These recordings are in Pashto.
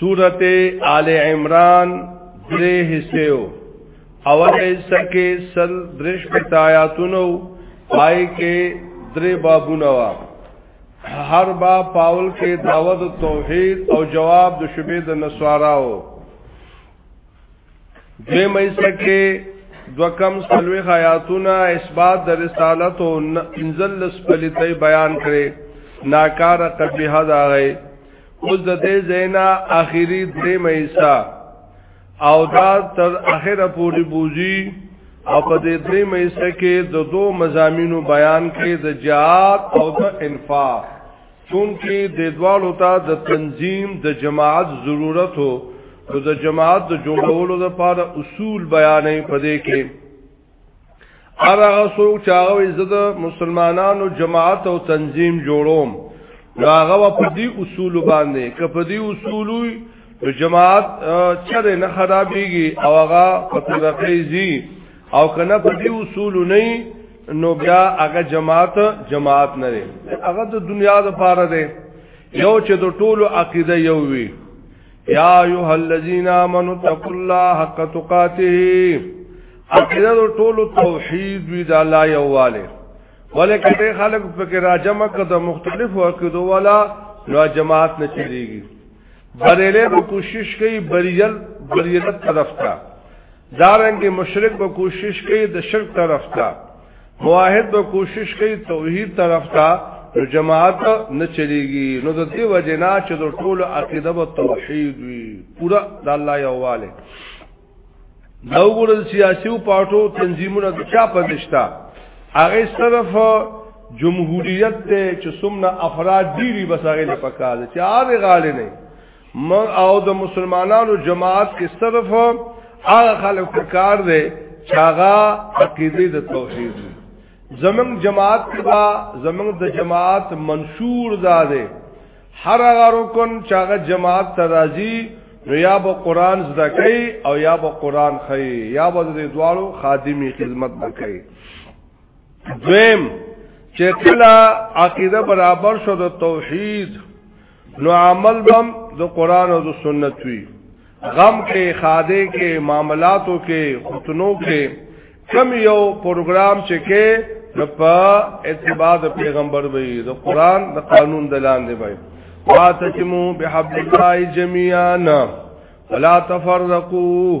سورت آل عمران درې حصے اول حصہ کې سل درش پتاياتونو پای کې درې بابونه وا هر باب پاول کې دعوت توحید او جواب د شبې د نسواراو دوی مېسه کې دو کم سلوی خیاتونه اثبات د رسالت او انزل لسپلیتې بیان کړي ناکار قبیح دا غي اوس د دې زینا اخیری درې مېسا او دا تر اخره پوری بوزي او په دې درې مېسه کې د دو مزامینو بیان کړي د جهاد او د انفاق چونکی د دوالو ته د تنظیم د جماعت ضرورت هو نو د جماعت د جوړولو لپاره اصول بیانې پدې کې ارغه څوک چې هغه زده مسلمانانو جماعت او تنظیم جوړوم هغه په دې اصول باندې که په دې اصولو د جماعت چره نه خرابېږي او هغه په طریقې زی او کنه په دې اصول نه نو بیا هغه جماعت جماعت نه دی هغه د دنیا د پاره دی یو چې د ټولو عقیده یو وي یا ایه الذین آمنوا تقوا الله حق تقاته عقیده د ټولو توحید وی د الله یواله ولیکن ډېر خلک فکر راجمه کړه د مختلفو عقیدو والا نو جماعت نه چلیږي بریلې کوشش کوي بریل بریل طرف ته دارنګ مشرک به کوشش کوي د شرک طرف ته موحد به کوشش کوي توحید طرف ته نو جماعت نه چلیږي نو د دې وجنا چې د ټولو عقیده به توحید وي پورا د الله یواله دا وګورل سیاسي او پارټو تنظیمونه د چا په دشتا هغه صرف جمهوریت ته چې څومره افراد ډیری بساغه نه پکاره چې هغه غاړي نه من او د مسلمانانو جماعت کې صرف هغه خلک کار دی چې هغه عقیده د توحید زمنګ جماعت کا زمنګ د جماعت منشور زاده هر هغه رکن چې هغه جماعت ترازی نو یا به قران زده کوي او یا به قران خي یا به د دوالو خادمي خدمت وکړي دویم چې کله عقیده برابر شو د توحید نو عمل بم د قران او د سنت وی غم کې خاده کې معاملاتو کې خطنو کې کم یو پروګرام چې کې نو په اتباع د پیغمبر وی د قران د قانون د لاندې وی واتتمو بحبل الله جميعا ولا تفرقوا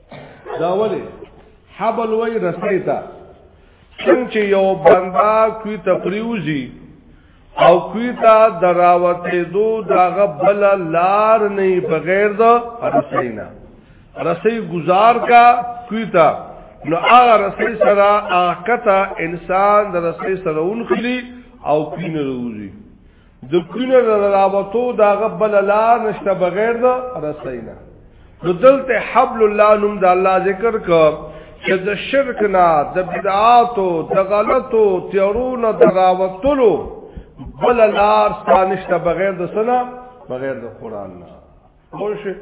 دا ولی حبل وی رسی تا څنګه چې یو بندا کوي تفریوزی او کوي تا دراوته دو داغه بل لار نه بغیر د رسینا رسی گزار کا کوي تا نو هغه رسی سره اکتا انسان د رسی سره اونخلی او کینه روزي د کونه نه راوتو داغه بل لار نشته بغیر د رسینا نو دلته حبل الله نوم د الله ذکر ک چې د شرک نه د بدعاتو د غلطو تیرونو د راوتلو بل لار ستانشته بغیر د سنا بغیر د قران نه خپل شي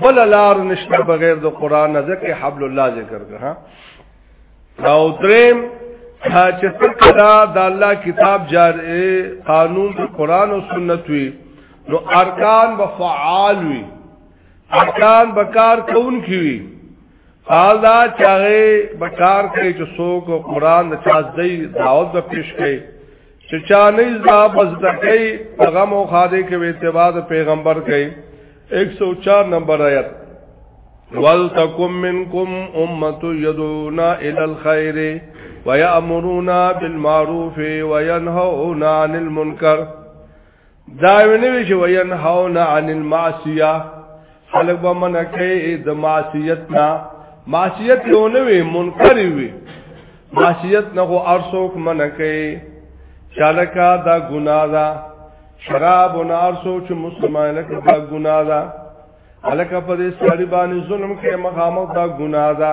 بل لار نشته بغیر د قران نه ځکه حبل الله ذکر کړه ها او دریم چې څنګه د الله کتاب جاری قانون د قران او سنت وي نو ارکان به فعال وي ارکان به کار کون کی وي حال دا چاغه بکار کوي چې څوک قران د چاز دی دعوت به پیش کوي چې چانیز دا بس دکې غم او خاده کې اتباع پیغمبر کوي 104 نمبر آیت ولتکم منکم امه یدعون الی الخير ويأمرون بالمعروف وينهون عن المنکر دا ونوی چې وینهاون عن المعصیه خلق به منع کوي د معصیت نه معصیت یو نه وي منکر وي معصیت نه هو ارسوک منع کوي چالکا دا ګناه ده شراب و نار سو چې مسلمان لکه دا ګناه ده الکه په دې سړي باندې ظلم کې مخامخ دا ګناه ده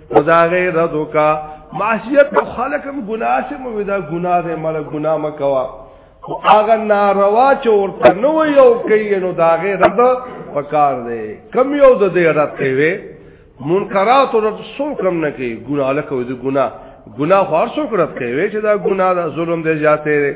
خدا غیر ردو کا معصیت او خلقم گناہ سے مویدا گناہ دے مل گناہ مکوا او هغه ناروا چې ورته نو یو کوي نو دا غیر رد پکار دی کم یو د دې رد کوي منکرات رد سو کم نه کوي ګناه لکه د ګناه ګناه خو هر څوک رد کوي چې دا ګناه دا ظلم دی زیاته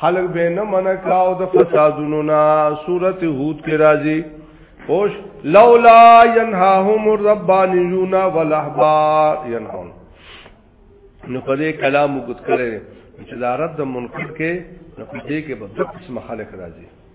خلق به نه منع کاو د فسادونو نا سورت هود کې راځي اوش لولا ينهاهم الربانيون والاحبار ينهون نو په دې کلام وګت کړي چې دا رد منکر کې نو په دې کې به د قسم خلق راځي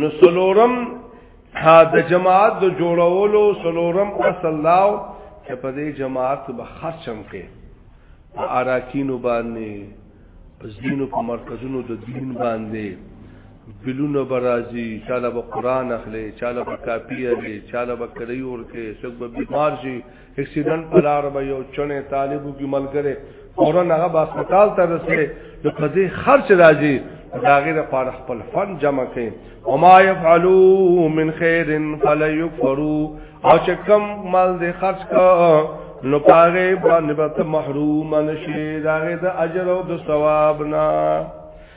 نو سلورم دا جماعت د جوړولو سلورم اصل داو چې په دې جماعت به خرچم کې اراکینو باندې زینو په مرکزونو د دین باندې بلونه برازي چاله به قران اخلي چاله به کاپی اخلي چاله به کړی ورته څوک به بیمار شي اکسیډنټ په لار به یو چنه طالبو کې ملګری فورا هغه با هسپتال ته رسې د قضې خرچ راځي دا غیر پر خپل فن جمع کړي او ما يفعلوا من خير فلا يكفروا او چې کم مال دې خرج کا نو پاره باندې به محروم نشي دا غیر د اجر او د ثواب نه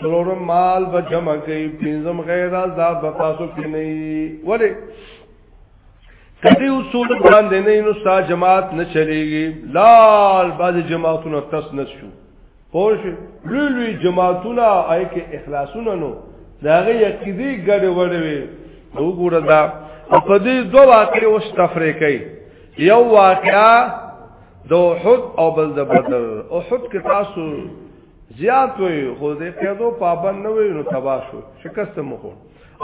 سلورم مال به جمع کوي پنځم غیر عذاب به تاسو کې نه وي ولی کدی اصول باندې نه نو ستا جماعت نه چلیږي لال باز جماعتونه تس نه شو پوش لوی لوی جماعتونه آی کې اخلاصونه نو داغه یقیدی ګډ وړوي نو ګوره دا په دې دوه واقعې اوس تفریقې یو واقعا د احد او بل د بدر احد کې تاسو زیات وي خو دې قیدو پابند نه وي نو تباہ شو شکست مو خو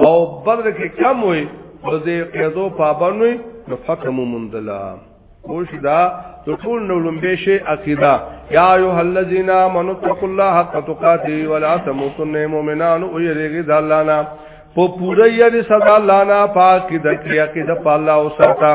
او بدر کې کم وي نو دې قیدو پابند وي نو فتح مو مندلا خوش دا د ټول نو لمبه شي عقیده یا ایه الذین آمنوا اتقوا الله حق تقاته ولا تموتن مؤمنان او یریږي د الله نه په پوره یې صدا الله نه پاک د کړیا کې د الله او سره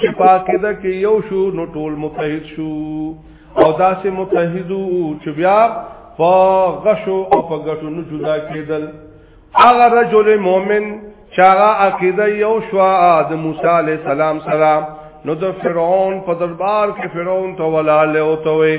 چې پاکیده کې یو شو نو ټول متحد شو او داسې متحدو چې بیا په غشو او په غټو نه جدا کېدل هغه رجل مؤمن چې هغه عقیده یو شو د موسی علی السلام سره نو د فرعون په دربار کې فرعون ته ولاله او ته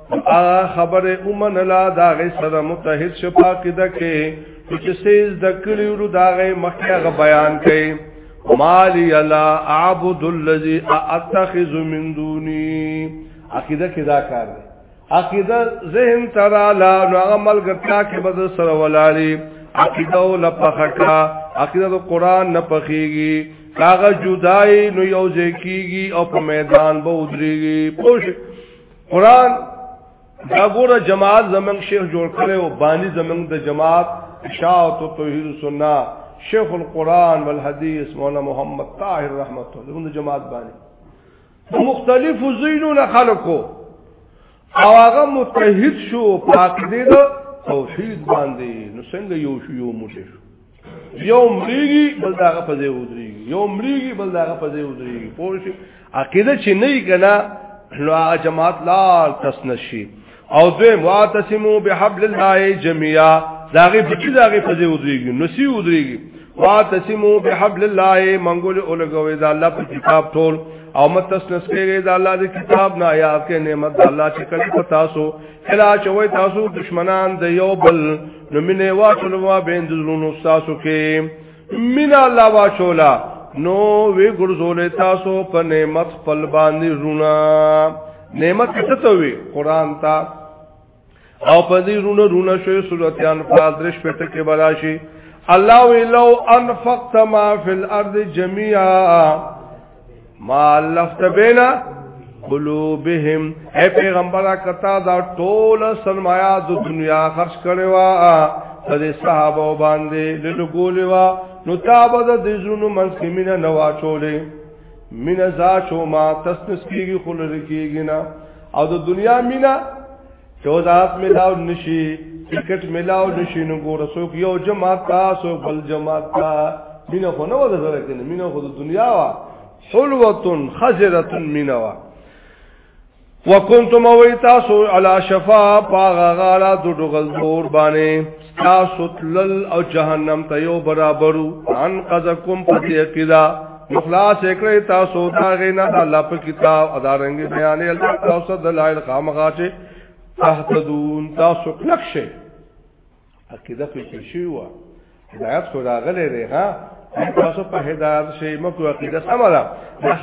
هغه خبره اومن لا دا غي سره متحد شپا کې دکې چې سیز د کړي ورو دا غي مخه غ بیان کړي مالی الا اعبد الذي اتخذ من دوني عقیده کې دا کار دی عقیده ذهن ترا لا عمل ګټا کې بد سره ولالي عقیده ول پخکا عقیده د قران نه پخېږي کاغه جدای نو یو ځکیږي او په میدان به ودرېږي پوښ قران دا ګوره جماعت زمنګ شیخ جوړ کړي او بانی زمنګ د جماعت اشاعت او توحید سنت شیخ القران والحدیث مولانا محمد طاهر رحمت الله زمنګ جماعت بانی مختلفو زینو نه خلقو او هغه متحد شو پاک دې توحید باندې نو څنګه یو شو یو موټی شو یو مریږي بل داغه په ځای ودرېږي یو مریږي بل داغه په ځای ودرېږي پوه شي عقیده چې نه یې کنه نو هغه جماعت لا تسنشي او دوی معتصمو بحبل الله جميعا داغه بچی داغه په ځای ودرېږي نو سی ودرېږي معتصمو بحبل الله منګول اولګوي دا الله په کتاب ټول او متسنس کېږي دا الله دې کتاب نه آیات کې نعمت الله چې کله تاسو کلا چوي تاسو دشمنان د یو بل نو مینه واچول ما بین دلونو تاسو کې مینا الله واچولا نو وی ګرځولې تاسو په نعمت خپل باندې رونا نعمت څه ته وی قران تا او په دې رونا رونا شوی سورته انفال درش پټه کې براشي الله وی لو انفقت ما فی الارض جميعا ما الفت بینا قلوبهم اے پیغمبر کتا دا ټول سرمایا د دنیا خرج کړي وا د صحابه باندې لګولې وا نو تابه د دزونو منځ کې مینه نوا چولې مینه زا شو ما تسنس کیږي خلل کیږي نه او د دنیا مینه چوزاف ملاو نشي ټیکټ ملاو نشي نو ګور سوک یو جماعت تا سو بل جماعت تا مینه خو نه وځه سره کنه مینه خو د دنیا وا حلوتن خزرتن مینه وا وکنتم ویتاسو علا شفا پاغا غالا دو دغل دور بانے تاسو تلل او جهنم ته یو برابرو ان قزکم فتیقدا مخلاص کړی تاسو دا غینا الله په کتاب ادارنګ بیان الله تاسو دلایل خامخا چې تهتدون تاسو کلک شئ عقیده په شی و هدایت خو راغلی دی ها تاسو په هدایت شئ مکو عقیده سمرا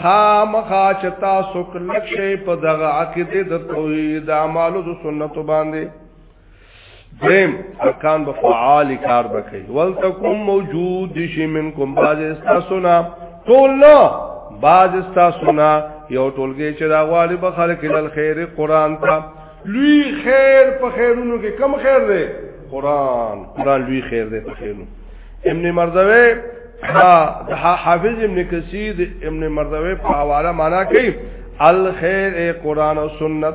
خامخا چې تاسو کلک شئ په دغه عقیده د توحید اعمالو د سنت باندې دریم ارکان به فعال کار وکړي ولتکم موجود شي منکم باز استاسونا ټول نه باز استاسونا یو ټولګي چې دا غواړي به خلک ال خیر قران ته لوی خیر په خیرونو کې کم خیر دی قران قران لوی خیر دی په خیرونو ابن مرزوی حافظ ابن کثیر ابن مرزوی په حواله معنا کوي الخير قران او سنت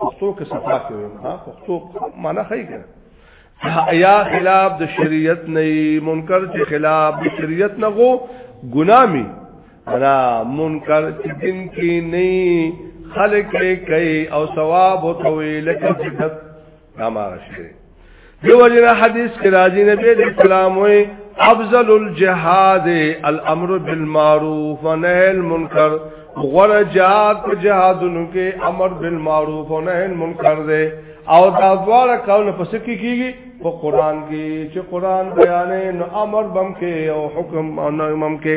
پښتو کې صفا کې وي ها پښتو معنا خی کړه حیا خلاف د شریعت نه منکر چې خلاف د شریعت نه غو ګنامي را منکر چې دین کې نه خلق کوي او ثواب او تویل کوي دا مارشه دیو جن حدیث کې راځي نبی اسلام وي افضل الجهاد الامر بالمعروف ونهي المنکر غره جهاد په جهادونو کې امر بالمعروف ونهي المنکر دی او دا دواړه کول په سکی کیږي په قران کې چې قران بیانې نو امر بم کې او حکم او نهي بم کې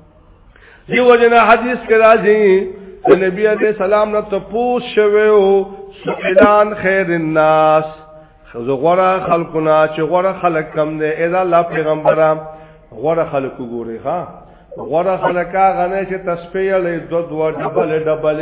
دیو جنا حدیث کې راځي نبی علیہ السلام نه تپوس شویو سئلان خیر الناس خزو غره خلقنا چې غره خلق کم دی اذا الله پیغمبرام غره خلق ګوري ها غره خلقا غنه چې تسبیح له دو دو ډبل ډبل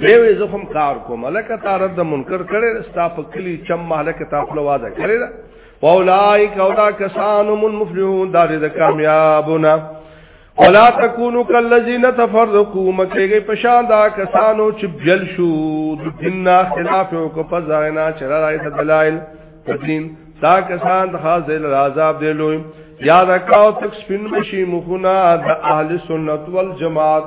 دی وې زه هم کار کوم لکه تا رد منکر کړي ستا په کلی چم مالک تا خپل واده کړي دا اولائک اولا کسان من مفلحون دا دې کامیابونه ولا تکونو کالذین تفرقوا مکهږي پشان دا کسانو چې بل شو د دین خلاف او کو پزاینا چرای د دلایل تدین دا کسان د حاصل عذاب دی لوی یاد کاو تک سپین مشی مخونه د اهل سنت والجماعت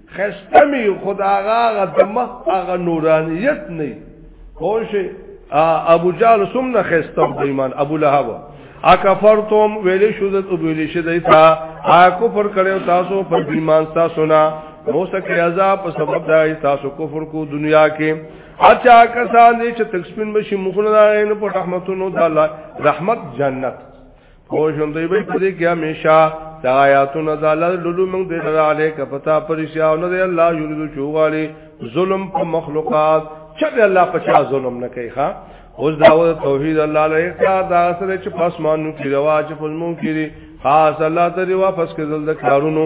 خسته می خدا غا د مخ هغه نورانیت نه خوشه ابو جال سم نه خسته د ایمان ابو لهب اکفرتم ویل شو د ویل شي دایتا ا کفر کړو تاسو پر ایمان تاسو نه نو سکه عذاب په سبب دای تاسو کفر کو دنیا کې اچا کسان دې چې تکسپین بشي مخونه نه په رحمتونو د الله رحمت جنت او شم دوی به پدې کې همیشه دا آیاتونه د الله لولو موږ دې نه علی کپتا پرشیا او نه الله یریدو چوغالی ظلم په مخلوقات چې الله په چا ظلم نه کوي ها اوس دا و توحید الله له اختیار دا سره چې پسمانو کې رواج فلمو کې خاص الله ته واپس کېدل د کارونو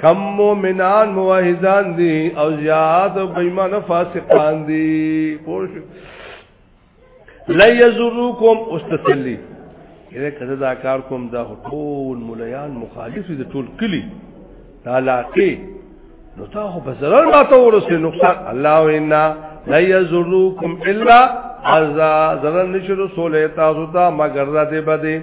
کم مومنان موحدان دي او زیاد بېمانه فاسقان دي پوه شو لا یزروکم استسلی یره کزه دا کار کوم دا ټول مليان مخالف دي ټول کلی علاقه نو تا خو په zarar ما ته ورسې نقصان الله وینا لا یزروکم الا عذاب zarar نشرو سولې تاسو ته مگر را دې بده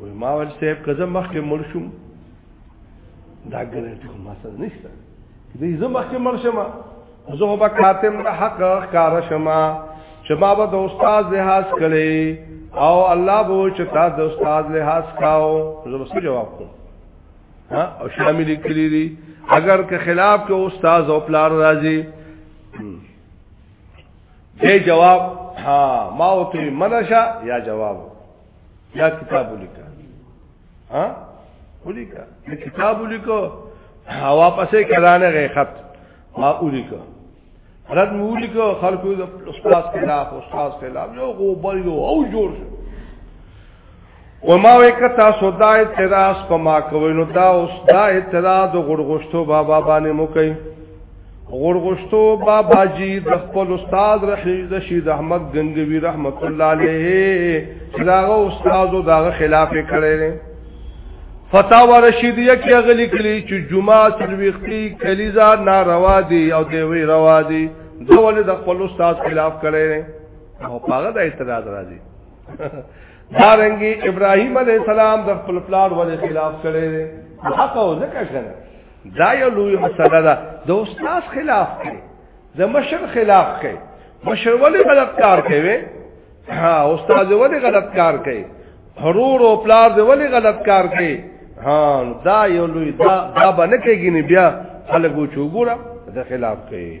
وای ما ول صاحب که زه مخکې مړ شم دا ګرځي خو ما سره نشته دې زه مخکې مړ شم زه به کاتم د حق کار شم چې ما به د استاد لحاظ کړي او الله به چې تا د استاد لحاظ کاو زه به جواب کوم ها او شامل کړی دي اگر که خلاف کې استاد او پلار راځي دې جواب ها ما او ته منشا یا جواب یا کتاب ولیکا ها ولیکا کتاب ولیکو واپسې کړهانه غي خط ما ولیکو رد مو ولیکو خلکو د استاد خلاف استاد خلاف یو غوبل یو او جوړ شو و ما وکتا سودا اعتراض په ما کوي نو دا اوس دا اعتراض غړغشتو بابا باندې مو کوي غورغشتو بابا جی د خپل استاد رشید احمد غنگوی رحمت الله علیه داغه استاد او داغه خلاف کړي فتاوا رشیدیه کې غلي کلی چې جمعه تلويختي کلیزا ناروا دي او دی وی روا دي ډول د خپل استاد خلاف کړي او هغه د اعتراض راځي دارنګي ابراهيم عليه السلام د خپل پلان ولې خلاف کړي حق او ذکر کړي دا یو لوی مسله ده د استاد خلاف کوي د مشر خلاف کوي مشر ولی غلط کار کوي ها استاد ولی غلط کار کوي حرور او پلار دی ولی غلط کار کوي ها دا یو لوی دا دا باندې کېږي بیا خلک وچوګوره د خلاف کوي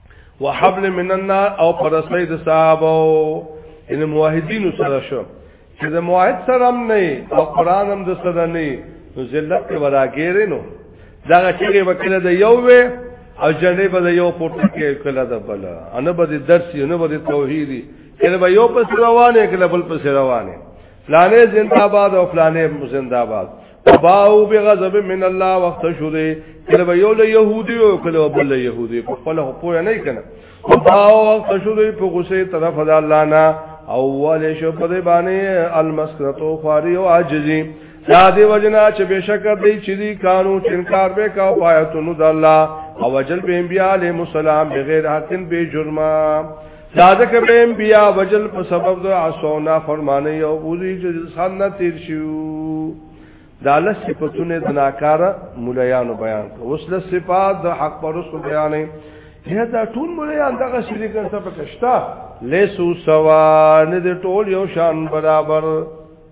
وحبل من النار او پرسوی د صحابه ان موحدین سره شو چې د موحد سره هم نه او قران هم د سره نه نو ذلت کې وراګیرې نو دا چې وکړه د یو وې او جنې به د یو پورته کې کله د بل ان به د درس نه به د توحیدی کله به یو پس روانه کله بل پس روانه فلانه زندہ باد او فلانه زندہ باد باو بغضب من الله وخت شو دې کله یو له يهودي او کله بل له يهودي په خپل حقوق نه کنه باو وخت شو دې په غصه طرف د الله نه اول شو په دې باندې المسکرتو خواري او عاجزي دا دی وجنا چې بشکر دی چې دی قانون انکار به کا پایتونو د الله او وجل به انبیاء علیهم السلام بغیر حقن به جرمه دا د کبریم بیا وجل په سبب د عصونا فرمانه یو بوزي چې سان نه تیر شو دا لس صفاتونه د ناکاره مولایانو بیان کو اوس لس صفات د حق پرستو بیانې یا دا ټول مولایان دغه شری کړه څه پکشتا لیسو سوا نه د ټول یو شان برابر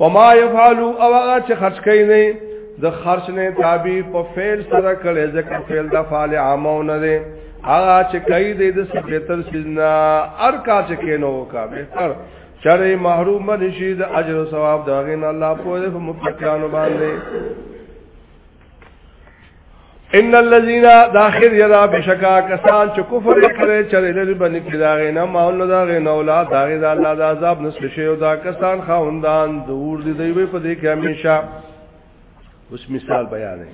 وما يفعلوا او هغه چې خرج کوي نه د خرج نه تابع په فعل سره کړي ځکه فعل د فعل عامونه دي هغه چې کوي د سپیتر سیزنا ار کا چې کینو کا بهتر چرې محروم نشي د اجر او ثواب داغین الله په متقینو باندې ان الذين داخل يرا بشکا کسان چې کفر کړي چې لري باندې کړه نه ماول دا غي نه اولاد دا غي دا الله دا عذاب نسل شي او دا کسان خوندان دور دي دی په دې کې هميشه اوس مثال بیان دی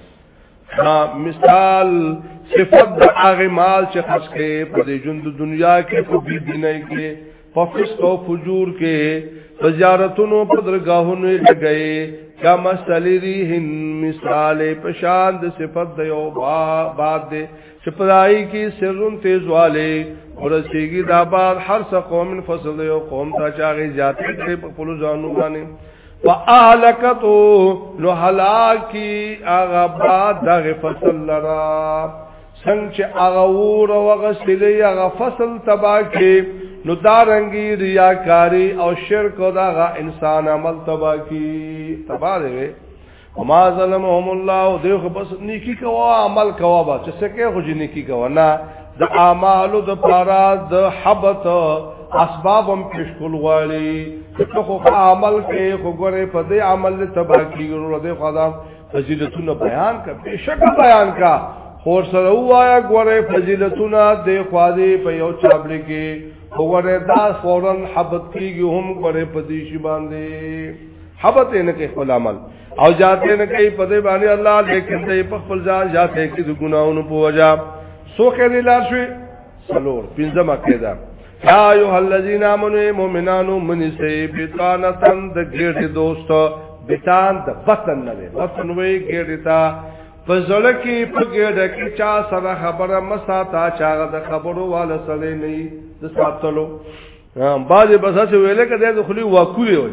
ها مثال صفات د هغه مال چې خرج کړي په دې ژوند دنیا کې په دې دنیا کې په فسق او فجور کې په زیارتونو په درگاهونو لګي کا مسلې دي هن مثال په شان د صفت د یو با باد دي چې پرای کې سرون تیزواله ورسیږي دا باد هر څه قوم فصل یو قوم ته چاغي زیاتې کې په خپل ځانو باندې فاهلکتو نو هلاکی اغا باد دغه فصل لرا څنګه چې هغه ور او هغه سلی هغه فصل تبا کې نو دارنګي ریاکاری او شرک او دغه انسان عمل تبا کی تبا دی وما ظلمهم الله دی خو بس نیکی کوا عمل کوا با چې څه کې خو نیکی کوا نه د اعمالو د پارا د حبت اسبابم پښکول غالي ته خو عمل کې خو ګره په دې عمل تبا کیږي ورو دې خدام فضیلتونه بیان کا بشک بیان کا خور سره وایا ګوره فضیلتونه د خوازي په یو چابلې کې وګوره دا فورن حبت کیږي هم ګوره په دې شی باندې حبت نه کې خپل عمل او جاتے نه کوي په دې باندې الله لیکن دې په خپل ځان جاتے کې د ګناونو په وجا سو کې دې لار شوي سلور پنځمه کې ده یا ایها الذین آمنوا مؤمنانو منسی بتانتن د ګډه دوست بتان د وطن نه وي وطن وي ګډه تا فزل کی په ګډه کی چا سره خبره مسا تا چا د خبرو والا سره نه د ساتلو باج بساسه ویل کده د خلی واکوي وي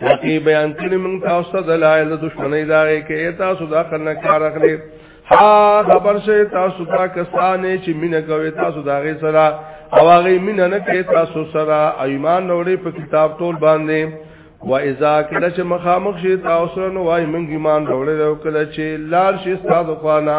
تاکي بیان کړی موږ تاسو ته دلایل د دشمنی داغه کې تاسو دا کنه کار اخلي ها خبر شه تاسو دا کسانې چې مینه کوي تاسو داغه سره او هغه مینه نه کوي تاسو سره ایمان نوړې په کتاب ټول باندې و اذا کله چې مخامخ شي تاسو نو وايي موږ ایمان نوړې او کله چې لار شي تاسو خوانا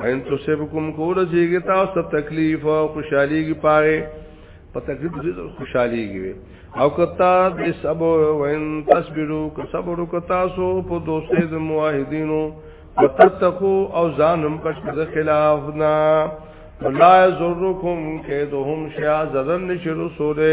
وین تو سب کوم کو رسیږي تاسو تکلیف او خوشحالي کی پاره په تکلیف دې خوشحالي کی او کتا دې سب وین تصبرو ک صبر ک تاسو په دوستې د موحدینو وتتقو او ځانم پښ د خلاف نه لا یزرکم کیدهم شیا زدن نشرو سوره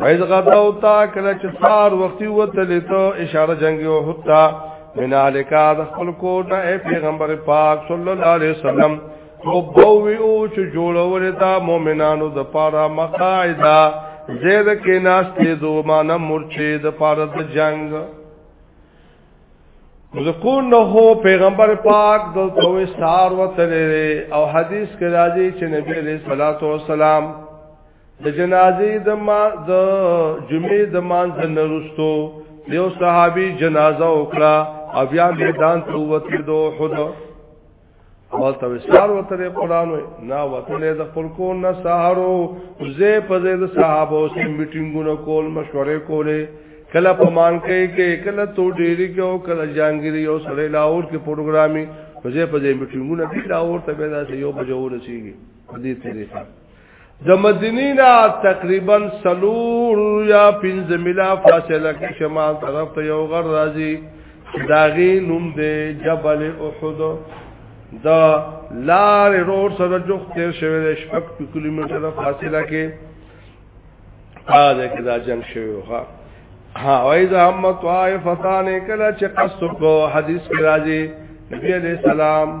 وایز غداو تا کله چې سار وختي وتلې ته اشاره جنگي او حتا من الکا د خپل کوټ اے پیغمبر پاک صلی الله علیه وسلم او بووی او چې جوړول دا مؤمنانو د پاره مقاعده زید کې ناشته دو مان مرچه د پاره د جنگ مزکون نه هو پیغمبر پاک د توې سار وتلې او حدیث کې راځي چې نبی علیہ الصلوۃ والسلام د جنازې د ما د جمعې د مان زنرستو یو صحابي جنازه وکړه او بیا میدان ته وته دو حد اول ته وسار وته قرآن نه وته د خپل کو نه سهارو زه په زه د صحابه سره میټینګونه کول مشورې کولې کله پمان کې کې کله تو ډېری کې او کله جانګيري او سړې لاور کې پروګرامي په زه په زه میټینګونه کې لاور ته به دا یو بجو رسیږي دې طریقه د مدینې نه تقریبا سلور یا پنځ میلا فاصله کې شمال طرف ته یو غر راځي داغي نوم دی جبل احد دا لار روډ سره جوخت تیر شوی دی شپږ کیلومتره فاصله کې ا دې کې دا جنگ شوی وخا ها وایذ هم طائفتان کله چې قصو کو حدیث کې راځي نبی علیہ السلام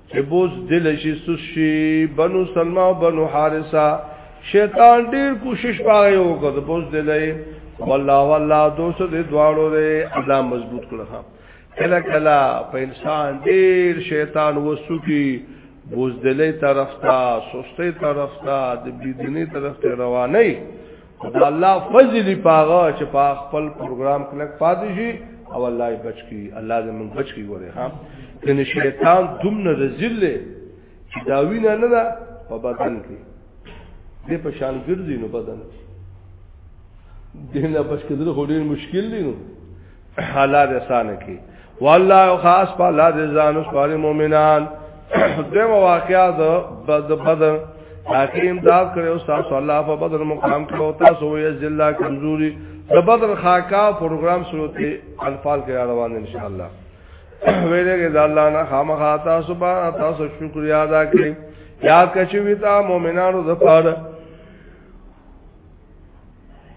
چې بوز دل شي سوس شي بنو سلمہ او بنو حارثه شیطان ډیر کوشش پاره وکړ د بوز دل والله والله دوست دې دواړو دې الله مضبوط کړه کله کله په انسان ډیر شیطان وسوکی بوز دلې طرف ته سستې طرف ته د بيدینې طرف ته رواني دا الله فضل پاغه چې په خپل پروګرام کې لک پاتې شي او الله یې بچ کی الله دې موږ بچ کی ګوره ها کنه شیطان دومره رزل دی چې دا وینا نه ده په بدن کې دې په شان ګرځي نو بدن دې نه بچ کېدل خو ډېر مشکل دی نو الله دې سانه کی والله خاص په الله دې ځان او سوال مؤمنان دغه واقعات بد بد حکیم داد کړو تاسو الله په بدر مقام کې او تاسو یې ذلہ کمزوري د بدر خاکا پروګرام شروع ته انفال کې روان ان شاء الله ویلې کې الله نه خامخا تاسو با تاسو شکریا ادا کړئ یاد کچوي تا مؤمنانو د پاره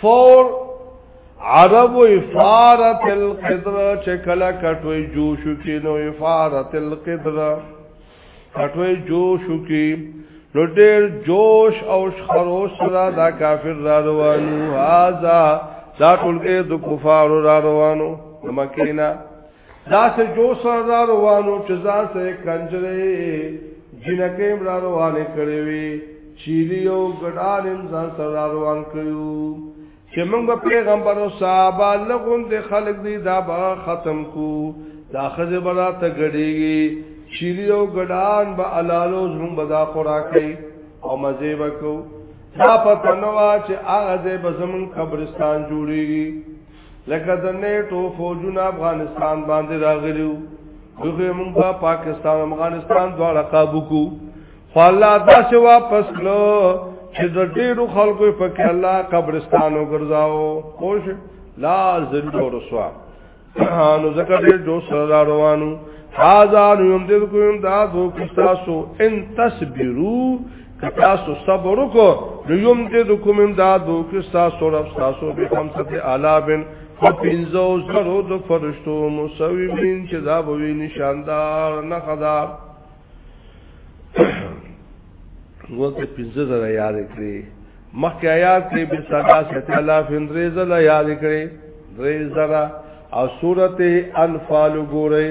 فور عرب افارت القدر چې کله کټوي جوشو کې نو افارت القدر کټوي جوشو کې نو ډېر جوش او شخرو سره دا کافر را روانو هاذا دا ټولګه د کفارو را روانو مکینا دا سه جو سره را روانو چې ځان سره کنجره جنکه را روانه کړې وي چیلی او ګډالم ځان سره را روان کړو چې موږ پیغمبر او صحابه لغون د خلق دی دا به ختم کو دا خزه بلا ته ګډيږي چیلی او ګډان به علالو زموږ بدا خوراکي او مزه وکړو دا پتنوا چې هغه به زمون قبرستان جوړيږي لکه د نیټو فوجونه افغانستان باندې راغلی وو دغه موږ په پاکستان او افغانستان دواړه قابو کو خو الله دا چې واپس کړو چې د ډیرو خلکو په کې الله قبرستان وګرځاو خوش لا ذل او رسوا نو ذکر دې جو سره روانو هاذا یوم دې کوم دا ذو کستاسو ان تصبرو که تاسو صبر وکړو نو یم دې د کوم امداد وو کې تاسو رب تاسو به هم څه علاوه په پینځو زرو د فرشتو مسویمین چې دا به وی نشاندار نه خدا وته پینځه زره یاد کړی مخکې آیات کې به صدا ست الله فندرې زله یاد کړی درې زره او سورته انفال ګورئ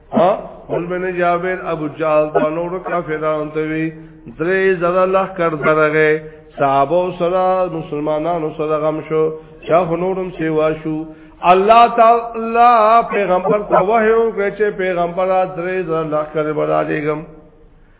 ها قل بن جابر ابو جال دا نور کافرانو ته وی درې زړه لخ کر درغه صحابه سره مسلمانانو سره غم شو چا نورم سیوا شو الله تعالی پیغمبر ته وحیو کړ چې پیغمبر درې زړه لخ کر برادېګم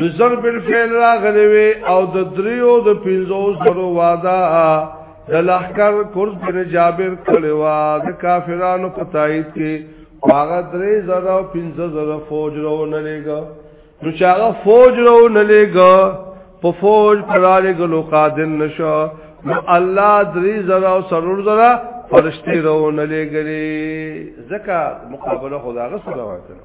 نو زر بالفعل راغلی وي او د دریو د پنځو زرو واده د لخر کورس بن جابر کړي وا د کافرانو په تایید کې هغه درې زره او پنځه زره فوج راو نه لګا نو چې هغه فوج راو نه لګا په فوج پراله ګلو قادن نشو نو الله درې زره او سرور زره فرشتي راو نه لګري ځکه مقابله خدای غسل راو کړو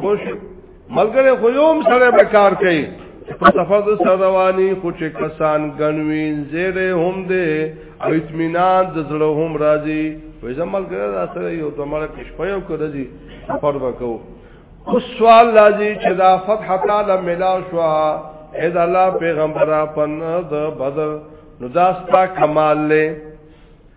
خوش ملګری خو یوم سره به کار کوي په سفر د سروانی خو چې کسان غنوي زیره هم دي او اطمینان د زړه هم راځي وې زملګری دا سره یو تمره کښپه یو کړی سفر وکاو خو سوال لازم چې دا فتح تعالی ملا شو اې د الله پیغمبره پن د بدر نو دا ستا کمال له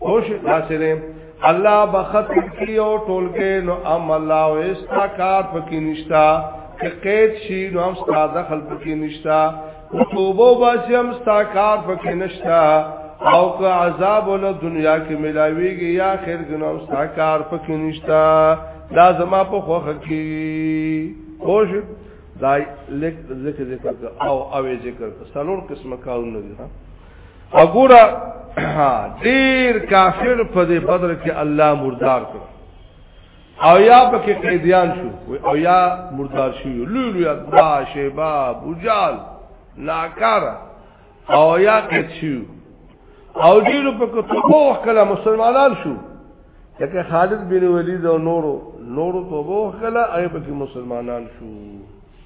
خوش داسې دی الله بخت کی او ټولګې نو ام الله او استکار پکې نشتا چې قید شي نو هم ستا دخل پکې نشتا توبه باسي هم ستا کار پکې نشتا او که عذاب ول دنیا کې ملاويږي یا خیر ګنو ستا کار پکې نشتا دا زما په خوخه کې خوش دا لیک ذکر ذکر او او ذکر سلور قسمه کارونه دي وګوره ډیر کافر په دې بدر کې الله مردار کړ او یا پکې قیدیان شو او یا مردار شو لولو یا با شیبا بوجال ناکار او یا قید شو او ډیرو په کتبو وکړه مسلمانان شو لکه خالد بن ولید او نورو نورو توبه وکړه ایبه کې مسلمانان شو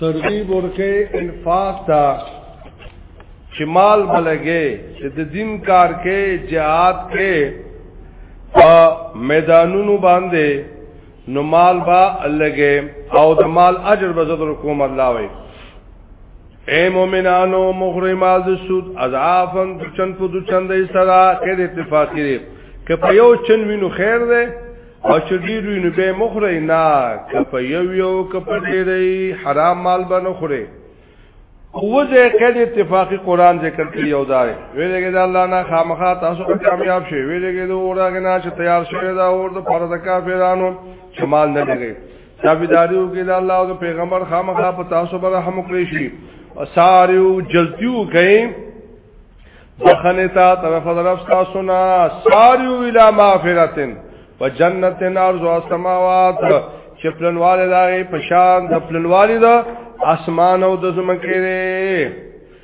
ترغیب ورکه انفاق تا چې مال بلګې چې د دین کار کې جهاد کې په میدانونو باندې نو مال با لګې او د مال اجر به زدر کوم الله وي اے مومنانو مخری مال د سود اضعافن د چن په د چن د سره کې د اتفاق لري که په یو چن وینو خیر ده او چې ډیر وینو به مخری نه که په یو یو که په ډیرې حرام مال باندې خوري وځه کې د اتفاقی قران ذکر کړی یو ځای ویلګه د الله نه خامخا تاسو ته کامیاب شي ویلګه د اورګه نه چې تیار شوی دا اور د فرض کافرانو شمال نه لګي تابعداریو کې د الله او د پیغمبر خامخا په تاسو باندې رحم وکړي شي او ساریو جلتیو کوي بخنه تا طرف طرف تاسو نه ساریو الی مغفرتن په جنت نار زو سماوات چې پلنواله داغه پشان د پلنواله د اسمان او د زمکه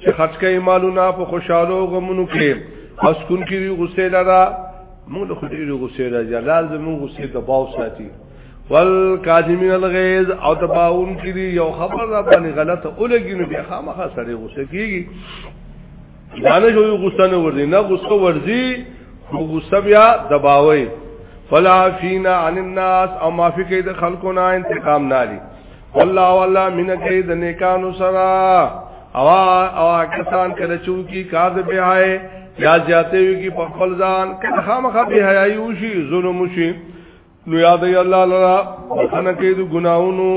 چې خرج کوي مالونه په خوشاله او غمونو کې اوس کون کې غصه لرا موږ له خدای له غصه لرا جلال زموږ غصه د باو ساتي ول کاظمین الغیظ او تباون کې یو خبر را باندې غلطه اولګي نو بیا خامخا سره غصه کیږي دانه جو غصه نه ورځي نه غصه ورځي خو غصه بیا دباوي فلا فینا عن الناس او معافی کوي د خلکو نه انتقام نه لري والله والله من کوي د نیکانو سره او او کسان کله چون کی کار به هاي یا جاتے وی کی په خپل ځان کله خامخ به حیاي وشي ظلم وشي نو یاد ای الله لرا بخنه کې د ګناونو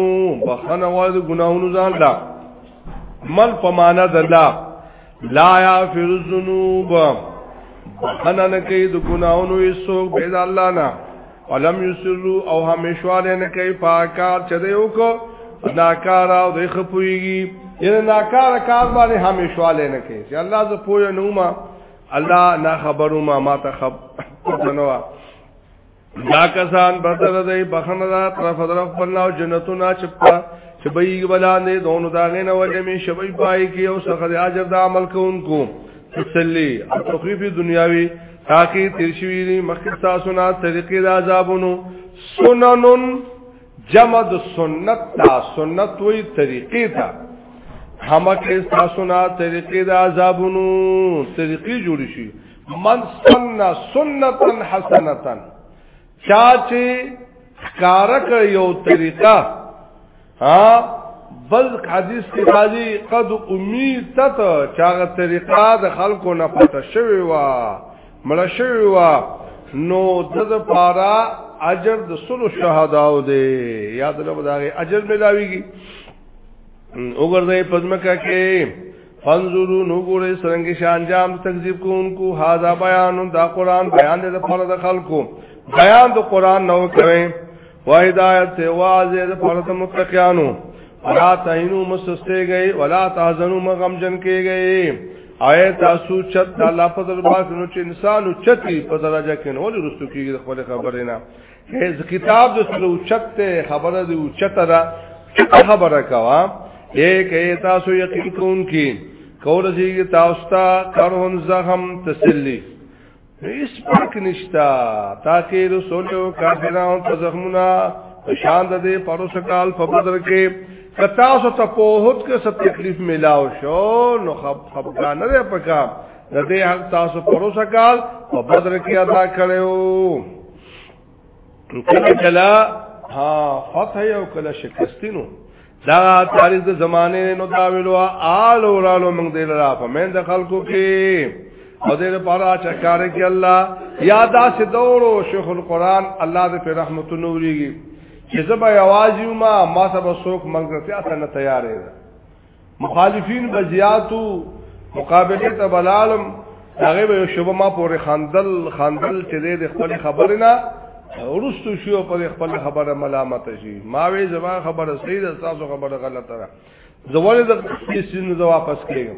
بخنه وای د ګناونو ځان لا مل پمانه د الله لا یافر الذنوب بخنه کې د ګناونو یې سو به الله نه ولم یسرو او همیشواله نه کوي پاکار چې دی وکړو ناکار او دی خپويږي یعنی ناکار کار باندې همیشواله نه کوي چې الله ز پوهه نو ما الله نا خبرو ما ما ته خب نو دا کسان بدل دی بخنه دا طرف طرف پرنا او جنتونه چپا چې بېګ بلاندې دونو داغې نه وجه می شوي پای کې او څخه د اجر د عمل کوونکو تسلی او تخفیف دنیاوی تاکي تیر شوی دی مخکې تاسو نه طریقې د عذابونو سننن جمع د سنت تا سنت وی طریقې تا همکه تاسو نه طریقې د عذابونو طریقې جوړ شي من سن سنتن حسنتن چا چې کارک یو طریقه ها بل حدیث کې راځي قد امید تت چاغه طریقه د خلکو نه پټه شوی وا مړ شوی وا نو د پارا اجر د سلو شهداو دی یاد له بداغه اجر ملاویږي وګرځي پزمکه کې فنزورو نو ګورې سرنګي شان جام تکذیب کوونکو هاذا بیان دا قران بیان دې د فرض خلکو بیان د قران نو کوي و هدایت ته واځي د فرض متقینو ولا تهینو مسسته گئی ولا تحزنو مغم جن کې گئی آیا تاسو چت د الله په دربار کې نو چې انسان او چتی په درجه کې نو ولې رسو کېږي خپل خبرې نه هیڅ کتاب د سره اوچت خبره دی اوچت را خبره کوا یک ای تاسو یقین کون کی کول زی تاسو ته کرون زخم تسلی هیڅ فرق نشتا تاکي رسولو کافرانو ته زخمونه شان د دې پروس کال په بدر کې کتا سو ته پوهت کې ست تکلیف ملاو شو نو خب خبران نه پکا د دې حق تاسو پروس کال په بدر کې ادا کړو کله کله ها فتح یو کله شکستینو دا تاریخ د زمانه نو دا ویلو آل اورالو موږ دل را په مند خلکو کې او دې لپاره چې کار کې الله یادا سي دورو شیخ القران الله دې په رحمت نوريږي چې زبا یوازې ما ما سبا سوک ملګرتیا ته نه تیارې مخالفین بزیاتو مقابله ته بلالم هغه به شوبه ما پورې خندل خندل چې دې خپل خبره نه ورستو شو په خپل خبره ملامت شي ما وی زما خبره صحیح ده تاسو خبره غلطه ده زوال د سینو واپس کېږم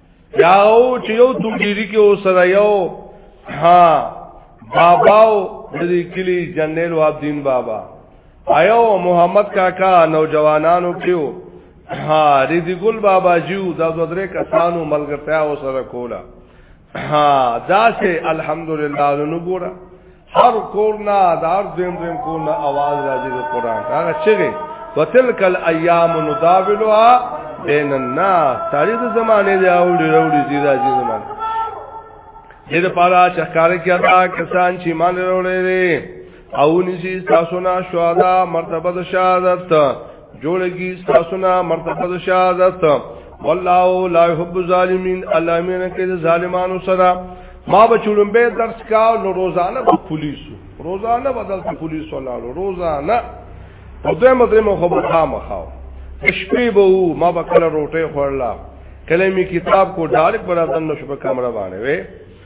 یا او چې یو تندیری کې او سره یو ها باباو د دې کلی جنرال عبدین بابا ایو محمد کاکا نوجوانانو کېو ها ریدی ګل بابا جیو دا زدره کسانو ملګرتیا او سره کولا ها دا سه الحمدلله نو ګورا هر کور نه د هر زم زم کور نه आवाज راځي د قران هغه چیرې وتلک الايام نداولها بین الناس تاریخ زمانه دی او ډیر وړي دي راځي زمانه دې لپاره چې کار کې ادا کسان چې مان وروړي او نشي تاسو نه شهدا مرتبه د شهادت جوړږي تاسو نه مرتبه د شهادت والله لا يحب الظالمين الله مين کې ظالمانو سره ما به چولم به درس کا نو روزانه به پولیسو روزانه بدل ته پولیسو لاړو روزانه په دې مدرې مو خبر خامه خاو شپې به وو ما به کله روټه خورلا کله می کتاب کو ډایرک برادن نو شپه کمره باندې وې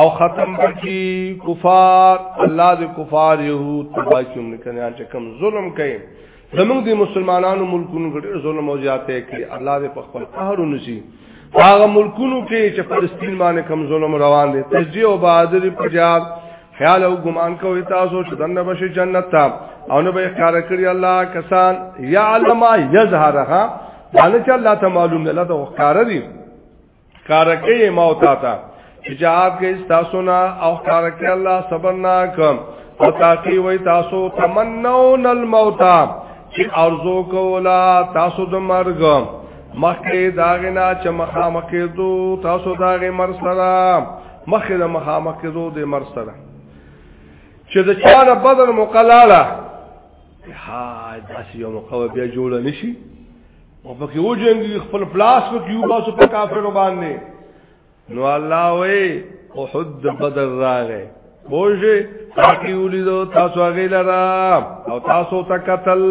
او ختم بکی کفار الله دې کفار يهود تبا کیوم نکنه چې کم ظلم کوي زموږ دي مسلمانانو ملکونو کې ظلم او زیاته کوي الله دې په خپل قهر ونشي هغه ملکونو کې چې فلسطین باندې کم ظلم روان دي تشجیع او بهادری پجاب خیال او ګمان کوي تاسو چې دنه بشي جنت ته او نه به کار کړی الله کسان یعلم یظهرها باندې چې الله ته معلوم نه لته وکړه دي کارکې ما او تا ته شجاعت کې تاسو نه او کارکې الله صبرناک او تاکي وي تاسو تمنون الموت چې ارزو کولا تاسو د مرګ مخکې داغنا چې مخامخې دو تاسو داغه مر سره مخکې د مخامخې دو د مر سره چې د چا د بدر مقلاله ها داسې یو مقاوه بیا جوړ نشي او پکې و جنگي خپل پلاس په کیو باسو په کافرو باندې نو الله وې او حد بدر راغې بوجه تاکی اولی دو تاسو اغی لرا او تاسو تا قتل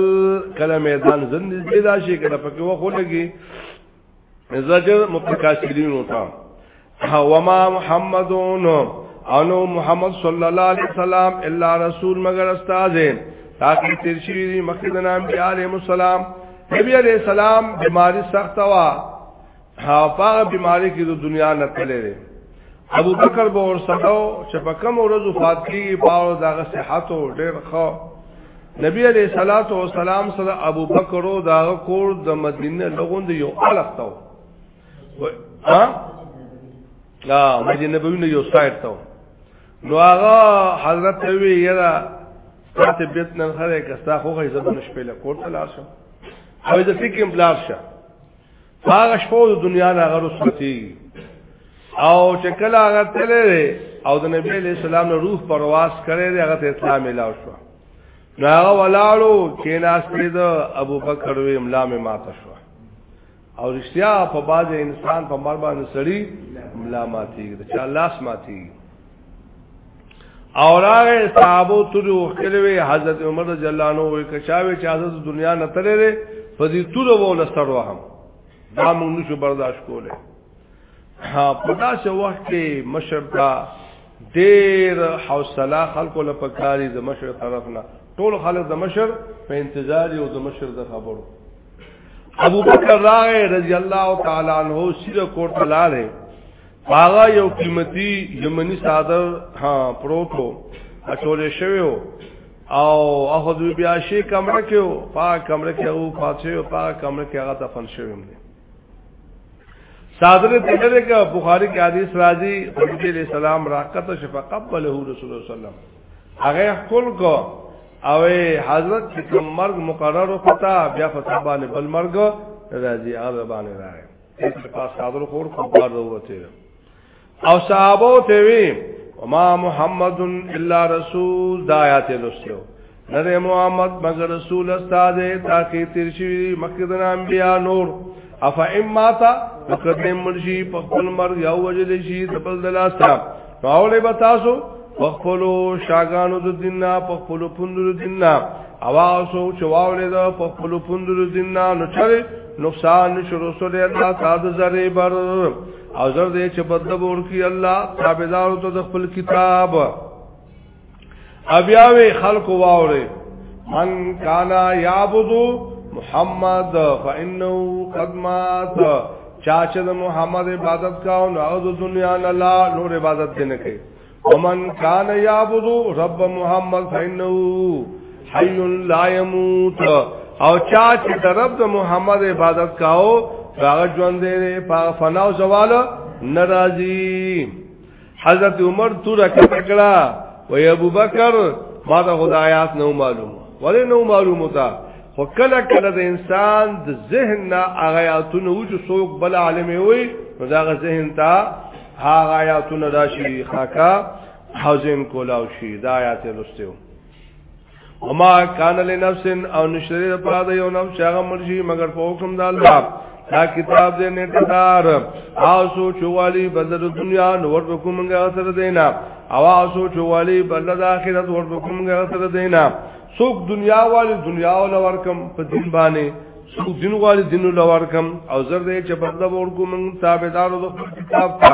کل میدان زند زیدا شی کنا پکی وخو لگی زجر متکاسرین ہوتا وما محمدون انو محمد صلی الله علیه وسلم الا رسول مگر استاد تاکي تیر شي دي مخکې د نام بیا علیه السلام نبی علیہ السلام بیماری سخت وا ها پاغه بیماری کې د دنیا نه تللی ابو بکر به ور سره چې په کوم ورځ وفات کیږي پاو دغه صحت او ډېر ښه نبی علیہ الصلات والسلام سره ابو بکر او دغه کور د مدینه لغوند یو الختو ها لا مجه نبوی نه یو سایت تاو نو هغه حضرت وی یرا ستاسو بیت نن خره کستا خو غي زبون شپې له کوټه لار شم او د فکر بلار شه هغه شپو د دنیا نه هغه رسوتی او چې کله هغه تللی او د نبی له سلام له روح پرواز کړي هغه ته اطلاع ملاو شو نو هغه ولاړو چې ناس پیدا ابو بکر وی املا می ماته شو او رښتیا په باز انسان په مر باندې سړی ملا ماتي د چا لاس ماتي او راغه صحابو تر وکړوي حضرت عمر رضی الله عنه وي کچاوي چې حضرت دنیا نه تللې په دې تور وول سره وهم دا موږ نشو برداشت کوله ها په داسې وخت کې مشرتا ډېر حوصله خلکو له پکاري د مشر طرف نه ټول خلک د مشر په انتظار او د مشر د خبرو ابو بکر راغه رضی الله تعالی عنہ سیر کوټ لاله هغه یو قیمتي یمنی صادر ها پروتو اچول شویو او هغه دوی بیا شي کمره کې او پا کمره کې او پاتې او پا کمره کې هغه دفن شویم دي صادره تیرې کا بخاری کې حدیث راځي نبی علیہ السلام راکته شفقت له رسول الله صلی الله علیه وسلم هغه خپل کو او حضرت چې کوم مرګ مقرر وکتا بیا په سبانه بل مرګ راځي هغه باندې راغی چې پاس صادر خور خو بار وروته او صحابه ته وی وما محمد الا رسول دا آیات لوستو نره محمد مگر رسول استاد تاکي تیر شي مخکې د انبیا نور افا اماتا وکړم مرشي په خپل مرګ یو وجل شي د بل دلاسه راولې به تاسو په خپل شاګانو د دینه په خپل پوندو د دینه اواز او چواولې ده په خپل پوندو د دینه نو چره نقصان نشو رسول الله تعالی زری بر او زر دې چې بدبور کی الله تابعدار ته د خپل کتاب ابیاوی خلق واوره من کانا یعبدو محمد فانه قد مات چاچه د محمد عبادت کاو نو او د دنیا نه لا نور عبادت دې نه کوي ومن کان یعبد رب محمد فینه حی لا یموت او چاچه د رب د محمد عبادت کاو هغه ژوند دې په فنا او زوال ناراضي حضرت عمر تور کټکړه و ابو بکر ما ته خدایات نو معلوم ولې نو معلوم تا خو کله کله د انسان د ذهن نه اغیاتونه وجو سوق بل عالم وي نو دا غ ذهن تا هغه آیاتونه راشي خاکا حوزین کولاو شي دا آیات لستیو وما کان لنفس او نشری لپاره د یو نفس هغه مرشي مگر په حکم د الله دا کتاب دې نه تدار او سوچ والی بدر دنیا نور وکومږه سره دینا او سوچ والی بل د اخرت ور وکومږه سره دینا څوک دنیا والی دنیا ول ورکم په دین باندې څوک دین والی دین ول ورکم او زر دې چې بدل ورکوم تابعدار د کتاب ته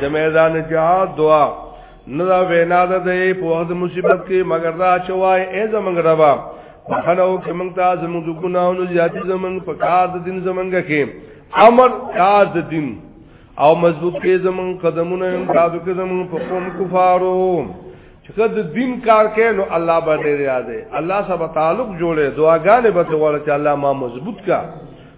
د میدان جهاد دعا نه دا وینا ده د په وخت مصیبت کې مگر دا چوای ای زمنګ ربا بخنه او کې مونږ ته زموږ د ګناونو زیاتی زمنګ په کار د دین زمنګ کې امر کار د دین او مضبوط کې زمنګ قدمونه هم تاسو کې زمنګ په قوم کفارو چې د دین کار کې نو الله باندې ریاضه الله سبحانه تعالی جوړه دعاګانې به ورته الله ما مضبوط کا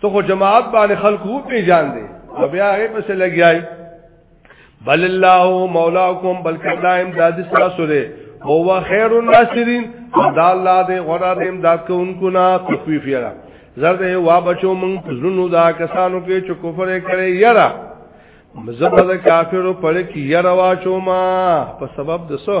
ته خو جماعت باندې خلق وو پیجان دي او بیا هغه پس لګیای بل الله مولاکم بل کلایم داد تاسو دې هو خیر الناصرین دا الله دې غره دې امداد کوونکو نا تخفیف یرا زرد وا بچو مون زونو دا کسانو کې چې کفر کړي یرا مزبد کافرو پر کې یرا واچو ما په سبب دسو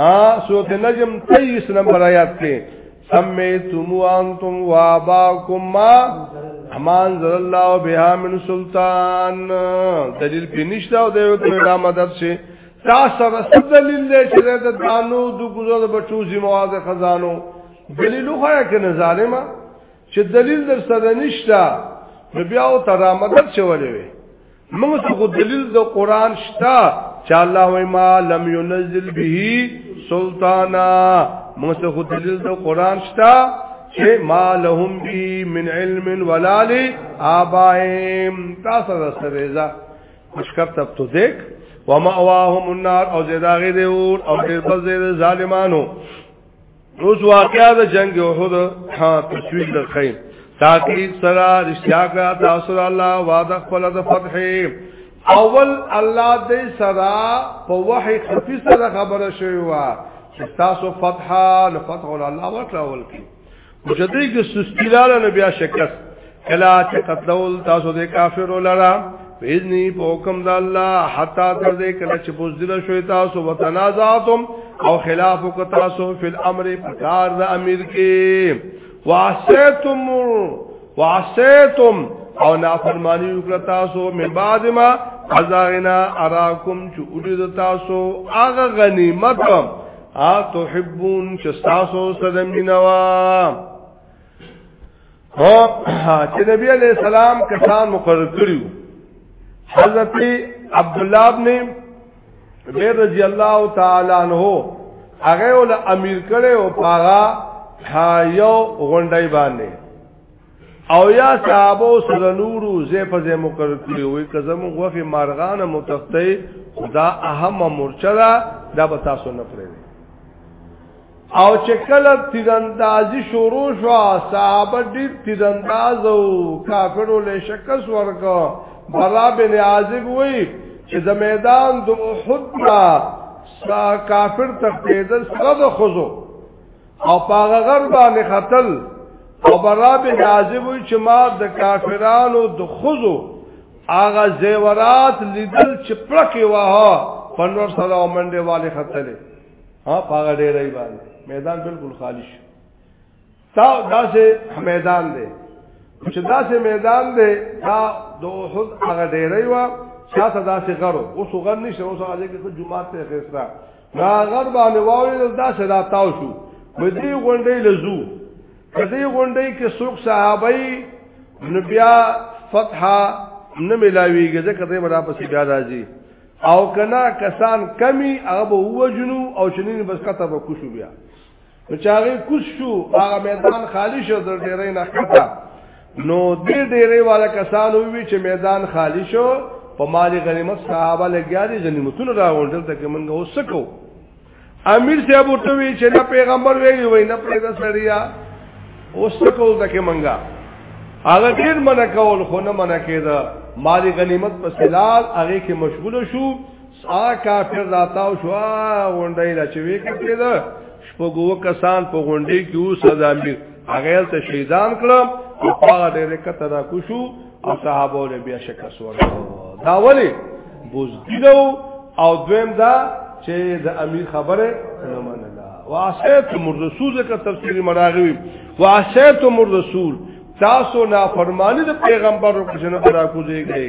ها سورۃ نجم 23 نمبر آیات کې سمیتم وانتم واباکم ما امان ذل الله بها من سلطان دلیل په نشته او دیو ته مدد شي تاسو سره دلیل دی چې د دانو د ګزو د بچو زمواد خزانو دلیل خو یا کنه ظالما چې دلیل در سره نشته بیا او ترامدد شولې وي موږ ته خو دلیل د قران شته چې الله وای ما لم ينزل به سلطانا موږ ته خو دلیل د قران شته چې ما لهم بي من علم ولا لي ابائم تاسو سره ځه مشکب تب تو دیکھ ومأواهم النار او زیداغی دیور او دیربز زیر ظالمانو روز واقعا د جنگ احد ها تصویر د خیم تاکید سرا رشتیا کا تاثر الله وعده خپل د فتح اول الله دې سرا په وحی خفي سره خبره شوی وا چې تاسو فتح لفتح الله ورکړه ول کی وجدی کې سستی لاله نو بیا شکست کلا چې قتلول تاسو د کافرو لرا فیذنی په حکم د الله حتا تر دې کله چې بوزدل شوي تاسو وتنازعتم او خلاف کو تاسو فی الامر پکار د امیر کې واسیتم واسیتم او نافرمانی وکړه تاسو من بعد ما ازاغنا اراکم چې اوډی تاسو اغه غنیمت اتحبون چې تاسو سره مینوا او چې نبی علیہ السلام کسان مقرر کړیو حضرت عبد الله ابن عمر رضی الله تعالی عنہ هغه ول امیر کړي او پاغا یو غونډای باندې او یا صحابه سره نورو زې په زې مقرر کړی وي که زمو غوخه مارغان متخته خدا اهم مورچه دا دا به تاسو نه پرې او چې کله تیراندازي شروع شو صحابه دې تیرانداز او کافرو له شکست ورکو برا بن عازب وی چې د میدان د احد کافر تختیدل سره د خزو او پاغه غر باندې خطل او براب نازب وی چې ما د کافرانو د خزو آغا زیورات لیدل چې پړکې واه په نور سره او منډه والے خطلې ها پاغه ډېرې باندې میدان بالکل خالی شو تا داسې میدان دی چې داسې میدان دی دا د احد هغه ډېرې و شاته داسې غرو اوس غر نشته اوس هغه کې جمعه ته خسته دا غر باندې واورې دا صدا تاو شو په دې غونډې لزو په دې غونډې کې څوک صحابه نبیا فتح نه ملاویږي ځکه دې مدا پسې بیا راځي او کنا کسان کمی هغه وجنو او شنین بس کته به کوشو بیا نو چاغه کوس شو هغه میدان خالی شو در ډیرې نه کړه نو دې ډیرې والا کسانو وی چې میدان خالی شو په مال غنیمت صحابه لګیا دي غنیمتونه راوړل ته موږ وسکو امیر صاحب ورته وی چې دا پیغمبر ویلی وای نه پرې دا سړیا وسکو ته منګه هغه ډیر منع کول خو نه منع کېده مال غنیمت په سلال هغه کې مشغول شو سا کافر راتاو شو غونډی لا چوي کړی دا شپږو کسان په غونډي کې او سزا مې هغه ته شهیدان کړم او هغه دې رکته را کوشو او صحابه له بیا شکست ورکړو دا ولی بوزدلو او دویم دا چې د امیر خبره نه منله واسیت مرسول کا تفسیر مراغوی واسیت مرسول تاسو نافرمانی د پیغمبر او جناب را کوزیږئ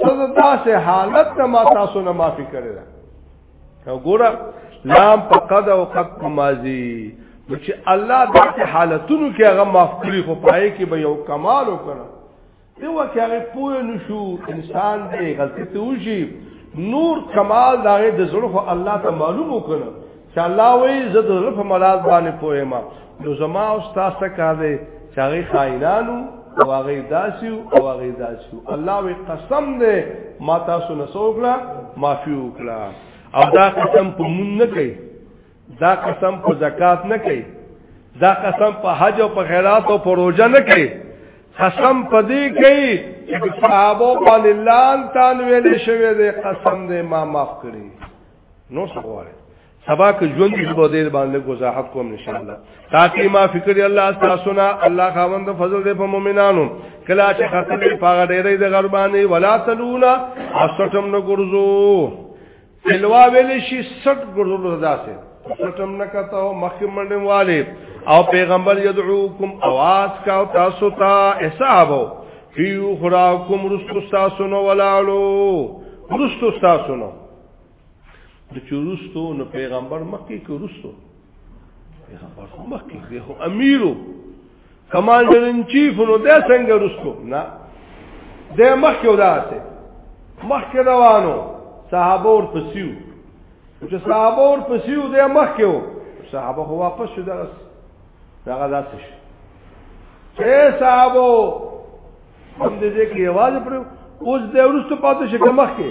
څه داسې حالت ته ما تاسو نه معافي کړی دا وګوره لام فقد او قد ماضي چې الله داسې حالتونو کې هغه معاف کړی خو پای کې به یو کمال وکړي دیو کې هغه پوه نشو انسان دې غلطي ته وشي نور کمال دغه د زړه الله ته معلوم وکړي چې الله وی زه د زړه په مراد باندې پوهه ما نو زما او تاسو ته کار دی چې هغه خاینانو او هغه داسي او هغه داسي الله وی قسم دې ما تاسو نه سوګلا معافي وکړه او دا قسم په مون نه کوي دا قسم په زکات نه کوي دا قسم په حج او په خیرات او په روزه نه کوي قسم په دې کوي چې صحابه باندې لان تان ویل شوی دی قسم دې ما معاف کړی نو څه غواړي سبا کې ژوند دې په دې باندې وضاحت کوم ان شاء الله تاسو ما فکر الله تاسو نه الله خاوند فضل دې په مؤمنانو کلا چې خطر پاغه ډېرې د غربانې ولا تلونا اسټم نو ګرځو تلوا ویل شي 60 ګرځو داسې سټم نه کتاو مخکې منډه والے او پیغمبر یدعوکم आवाज کا تاسو ته حسابو فیو خراکم رستو تاسو نو ولالو رستو تاسو نو نو چې روستو نو پیغمبر مخکې کې روستو پیغمبر خو مخکې دی خو امیرو کمانډر ان چیف نو دا څنګه روستو نه د مخکې وداسه مخکې روانو صحابه ور پسیو چې صحابه ور پسیو د مخکې و صحابه خو واپس شو درس هغه داسې شو چې صحابه هم دې کې आवाज پرو اوس د ورستو پاتې شي کمخ کې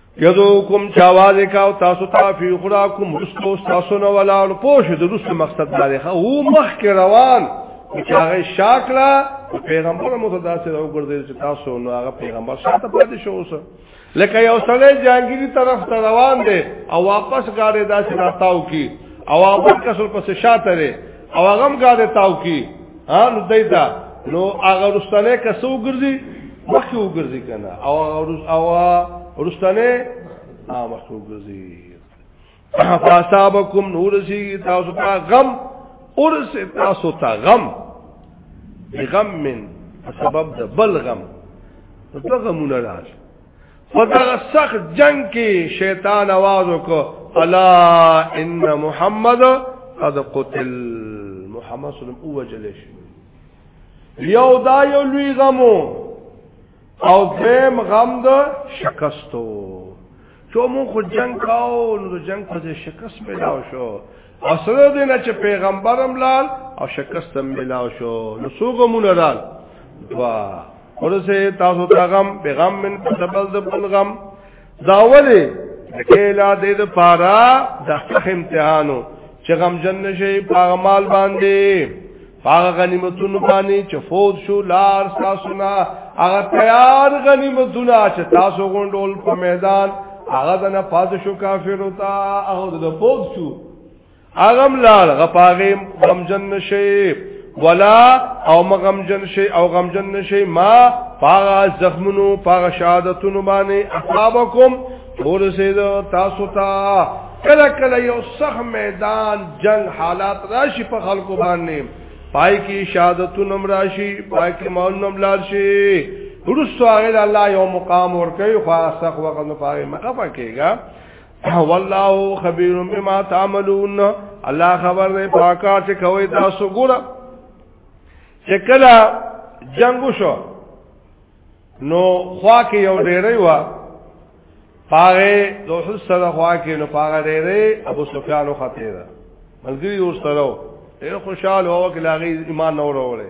یذو کوم چاواز کا او تاسو ته فی خدا کوم رسو تاسو نو ولا او پوش د رس مقصد باندې خو او مخ کې روان چې هغه شاکلا پیغمبر مو ته داسې راو ګرځي چې تاسو نو هغه پیغمبر شاته پاتې شو اوس لکه یو سړی جانګيري طرف ته روان دی او واپس غاړه داسې راتاو کی او هغه کسر پس شاته او هغه هم غاده تاو کی ها نو دایدا نو هغه رستنه کسو ګرځي مخکې وګرځي کنه او او رستنه ها مخکې وګرځي فاصابکم نور شي تاسو په غم اورس تاسو ته غم غم من سبب د بلغم دغه مونږ راځي په دغه سخت جنگ کې شیطان आवाज وکړ الا ان محمد قد قتل محمد صلی الله علیه وسلم وجل شو یو دا یو لوی غمو او دیم غم د شکستو چو مون خو جنگ کاو نو جنگ په شکست پیدا شو او سره دې نه چې پیغمبرم لال او شکست ملاو شو نو سوګمون لال دوا ورسه تاسو ته غم پیغام من په سبل د بل غم دا ولی کېلا دې د پارا د امتحانو چې غم جن شي په مال باندې هغه غنیمتونو باندې چې فوت شو لار تاسو نه هغه تیار غنیمتونه چې تاسو غونډول په میدان هغه نه پاتې شو کافر وتا هغه د فوت شو اغم لال غپاغه غمجن نشي ولا او مغمجن شي او غمجن نشي ما پاغه زخمونو پاغه شهادتونو باندې اصحابکم ټول سید تاسو ته کله کله یو صح میدان جنگ حالات راشي په خلکو باندې پای کی شهادتونو راشي پای کی مونم لال شي ورسو هغه الله یو مقام ورکه خو صح وغنه پاره مخه پکېګا والله خبير بما تعملون الله خبر دې پاکا چې کوي تاسو ګوره چې کله جنگ شو نو خوا کې یو ډېرې و پاره دوه سره خوا کې نو پاره ډېرې ابو سفیان او خطیره ملګری ورسره ډېر خوشاله او کلاغي ایمان نور وروړي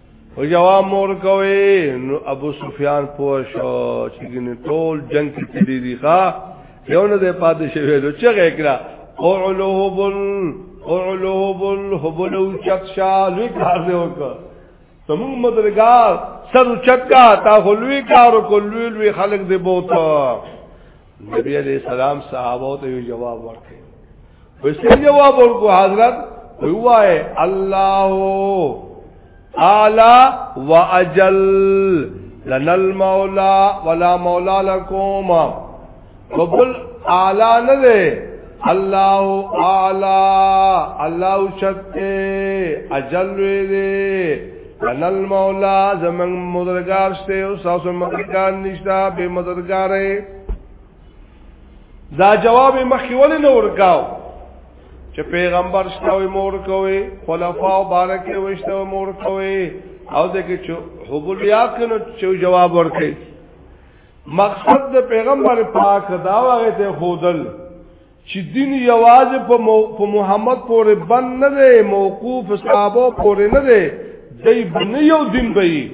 او جواب مور کوي نو ابو سفیان پوه شو چې ګنې ټول جنگ کې تللی دی ښا یو نه د پاتې شوی نو چې غکړه اولوبل اولوبل هبلو چتشا لوی کار دی وکړه تمون مدرګار سر چکا تا خلوی کارو کو لوی لوی خلق دی بوته نبی علیہ السلام صحابه ته یو جواب ورکړ وسې جواب ورکو حضرت وایي الله اعلی واجل لنا المولا ولا مولا لكم رب الاعلى نه دی الله اعلی الله شته اجل دی ان المولا زمن مدرگار شته او ساسو مدرگار نشتا به مدرگاره دا جواب مخی ولی نور گاو چې پیغمبر شته او مور کوي خلفاء بارک او شته او مور کوي او دغه چې حبولیا کنو چې جواب ورکړي مقصد د پیغمبر پاک دا وغه ته خودل چې دین یوازې په محمد پورې بند نه دی موقوف صحابه پورې نه دی دای بنه یو دین به وي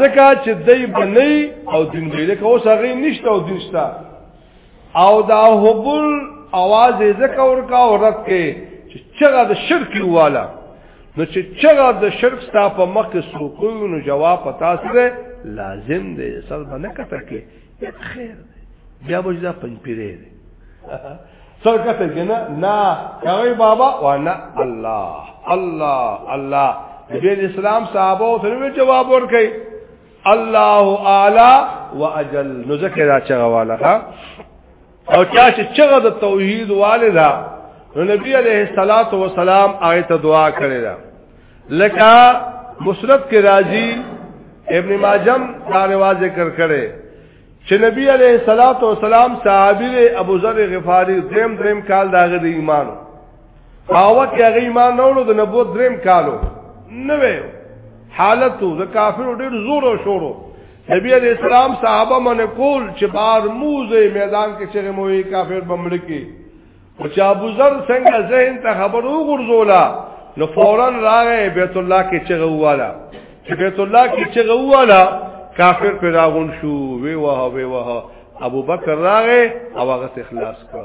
ځکه چې دای بنه او دین به لکه اوس هغه نشته او دین شته او دا حبل आवाज یې ځکه ورکا او رد کې چې چغه د شرک والا نو چې چغه د شرک ستا په مخ کې سوکو نو جواب پتا سره لازم دی سر باندې کته کې خیر بیا به دا پنځ پیری دی سر کته کنه نه کوي بابا وانا الله الله الله دین اسلام صحابه او سره جواب ورکړي الله اعلی واجل نو ذکر راچغه والا ها او چا چې چغه د توحید والدا نو نبی علیہ الصلات والسلام هغه ته دعا کړې ده لکه مسرت کې راځي ابن ماجم دا رواج ذکر کړي چې نبی علیہ الصلات والسلام صحابي ابو ذر غفاری دریم دریم کال داغه د ایمان هاوه کې هغه ایمان نه ورو د نبوت دریم کالو نه وې حالت د کافر ډېر زور او شورو نبی علیہ السلام صحابه من کول چې بار موزه میدان کې چې موي کافر بملکی او چې ابو ذر څنګه ذهن ته خبرو غرزولا نو فورا راغې بیت الله کې چې غواله چې بیت الله کې چې غواله کافر پیدا غون شو وی واه وی واه ابو بکر راغې او هغه اخلاص کړ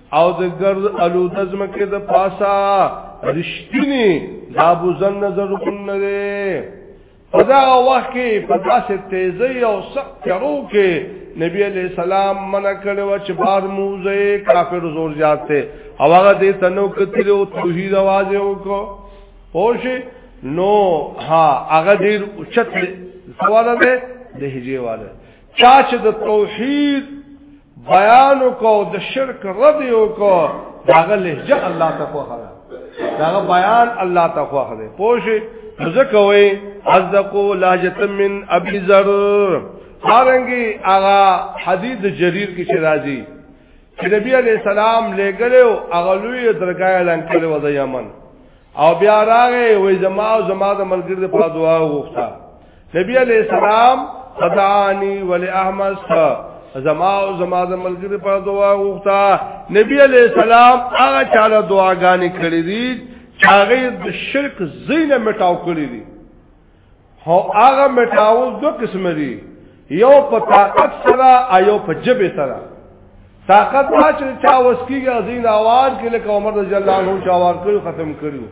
او د ګرد الود زمکه د پاسا رشتینی دا بوزن نظر کن نده په دا وخت کې په داسې تیزی او سخت کرو کې نبی علیہ السلام منع کړو چې بار موزه کافر زور زیات ته او هغه دې تنو کتل او توحید आवाज وکړو پوش نو ها هغه دې اوچت سوال ده د هجې واده چا چې د توحید بیان کو د شرک رد یو کو داغه لهجه الله ته خو خره داغه بیان الله ته خو خره پوش ځکه وای ازقو لهجه من ابي ذر هرنګي هغه حدیث جریر کې چې راځي چې نبی علی السلام لګلو هغه لوی درګای لنکلو د یمن او بیا راغې وې زما او زما د ملګری د پاره دعا وغوښته نبی علی السلام صدعانی ولی احمد زما او زما د ملګری د پاره دعا وغوښته نبی علی السلام هغه چاله دعاګانې کړې دي چې هغه د شرک زینه مټاو کړې دي هو هغه مټاوز دو قسم دي یو په طاقت سره ایو په جبه سره طاقت واچر چا وسکیږي ازین आवाज کې لکه عمر رضی الله عنه چا وار کړو ختم کړو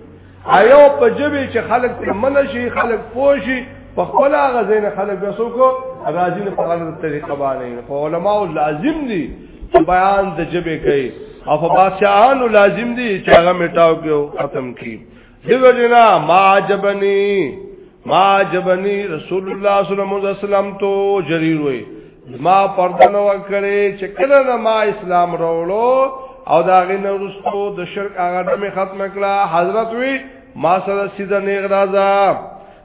ایو په جبه چې خلک ته من شي خلک پوشي په خپل غزين خلک بسو کو راځي نه په غلط طریقه باندې په علماء لازم دي چې بیان د جبه کوي او په بادشاہانو لازم دي چې هغه میټاو کې ختم کړي دیو جنا ما عجبنی ما عجبنی رسول الله صلی الله علیه وسلم تو جریر وی ما پردن وکړي چې کله نه ما اسلام راوړو او دا غینه ورستو د شرک هغه دمه ختم کړه حضرت وی ما سره سیده نیغ راځه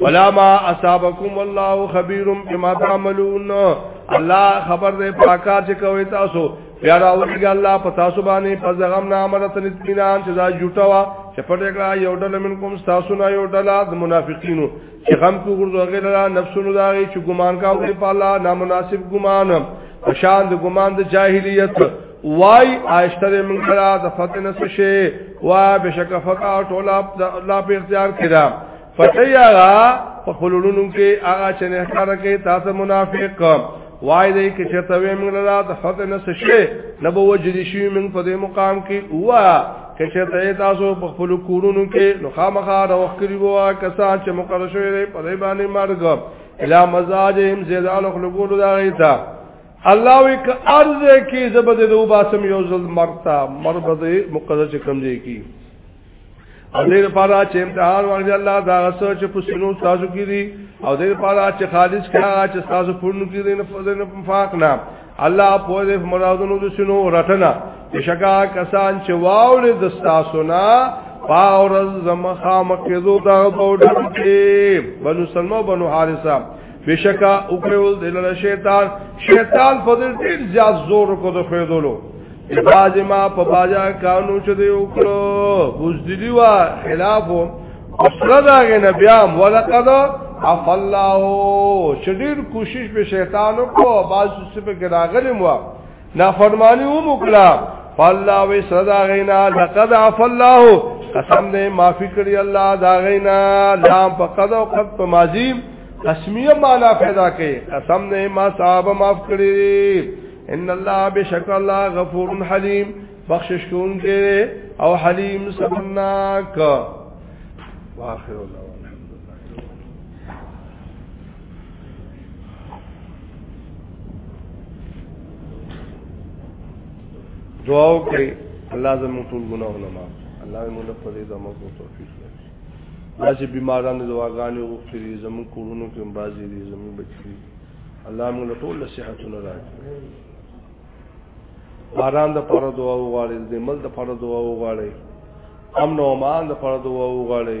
ولا ما اصابکم والله خبير بما تعملون الله خبر دې پاکا چې کوي تاسو بیا راوړي الله په تاسو باندې په زغم نه امرت اطمینان چې دا جوټه وا چې پټ کړه یو ډله من کوم تاسو نه یو ډله د منافقینو چې غم کو ګرځو غیر نفسونو دا چې ګمان کا وړي په الله نامناسب ګمان شان د ګمان د جاهلیت وای آشتر من کرا د فتنه سشه وا بشک فقا ټولا الله په اختیار کړه پټي هغه په خلونو کې هغه چې نه ښکار کوي تاسو منافق وای دی کې چې توې موږ لا د حق نه سشي نه به وجدي شي موږ په دې مقام کې وا کې چې ته تاسو په خپل کورونو کې نو خامخا روخ کړی ووا کسان چې مقرر شوی دی په دې باندې مرګ الا مزاجهم زیدال خلقول دا غیتا الله وک ارزه کې زبد دوباسم یو ظلم مرتا مربد مقرر چې کم دی کی او دې لپاره چې امتحان ورکړي الله دا غسو چې په سينو تاسو کې دي او دې لپاره چې خالص کړه چې تاسو پورنو کې دي نه فضل نه فاق نه الله په دې مرادونو د سينو رټنا بشکا کسان چې واول د تاسو نه پاور زمخامه کې دوه دا په ډول کې بنو سلمہ بنو حارثه بشکا او کړو دلته شیطان شیطان په دې ډیر زیات زور کو د خېدلو باج ما په باجا کانو چې دی وکړو بوزدلی وا خلاف اسره دا غنه بیا ولقد اف الله چې ډیر کوشش به شیطان کو باز سپه کې راغلی مو نا فرمانی او مکلا فالله وی صدا غینا لقد عف الله قسم دې معافي کړی الله دا غینا لام په قد او قد په ماضی قسمیه معنا پیدا کړي قسم دې ما صاحب معاف کړی ان الله بشک الله غفور حلیم بخشش کوونکی او حلیم سبناک واخر الله دعا وکړئ الله زموږ ټول ګناهونه معاف الله موږ له پرې د موږ توفیق راکړي دا چې بیماران د دواګانې وکړي زموږ کورونو کې امراضي دي زموږ بچي الله موږ له ټول صحتونه راکړي باران د پاره دعا وغواړي د مل د پاره دعا وغواړي امن او امان د پاره دعا وغواړي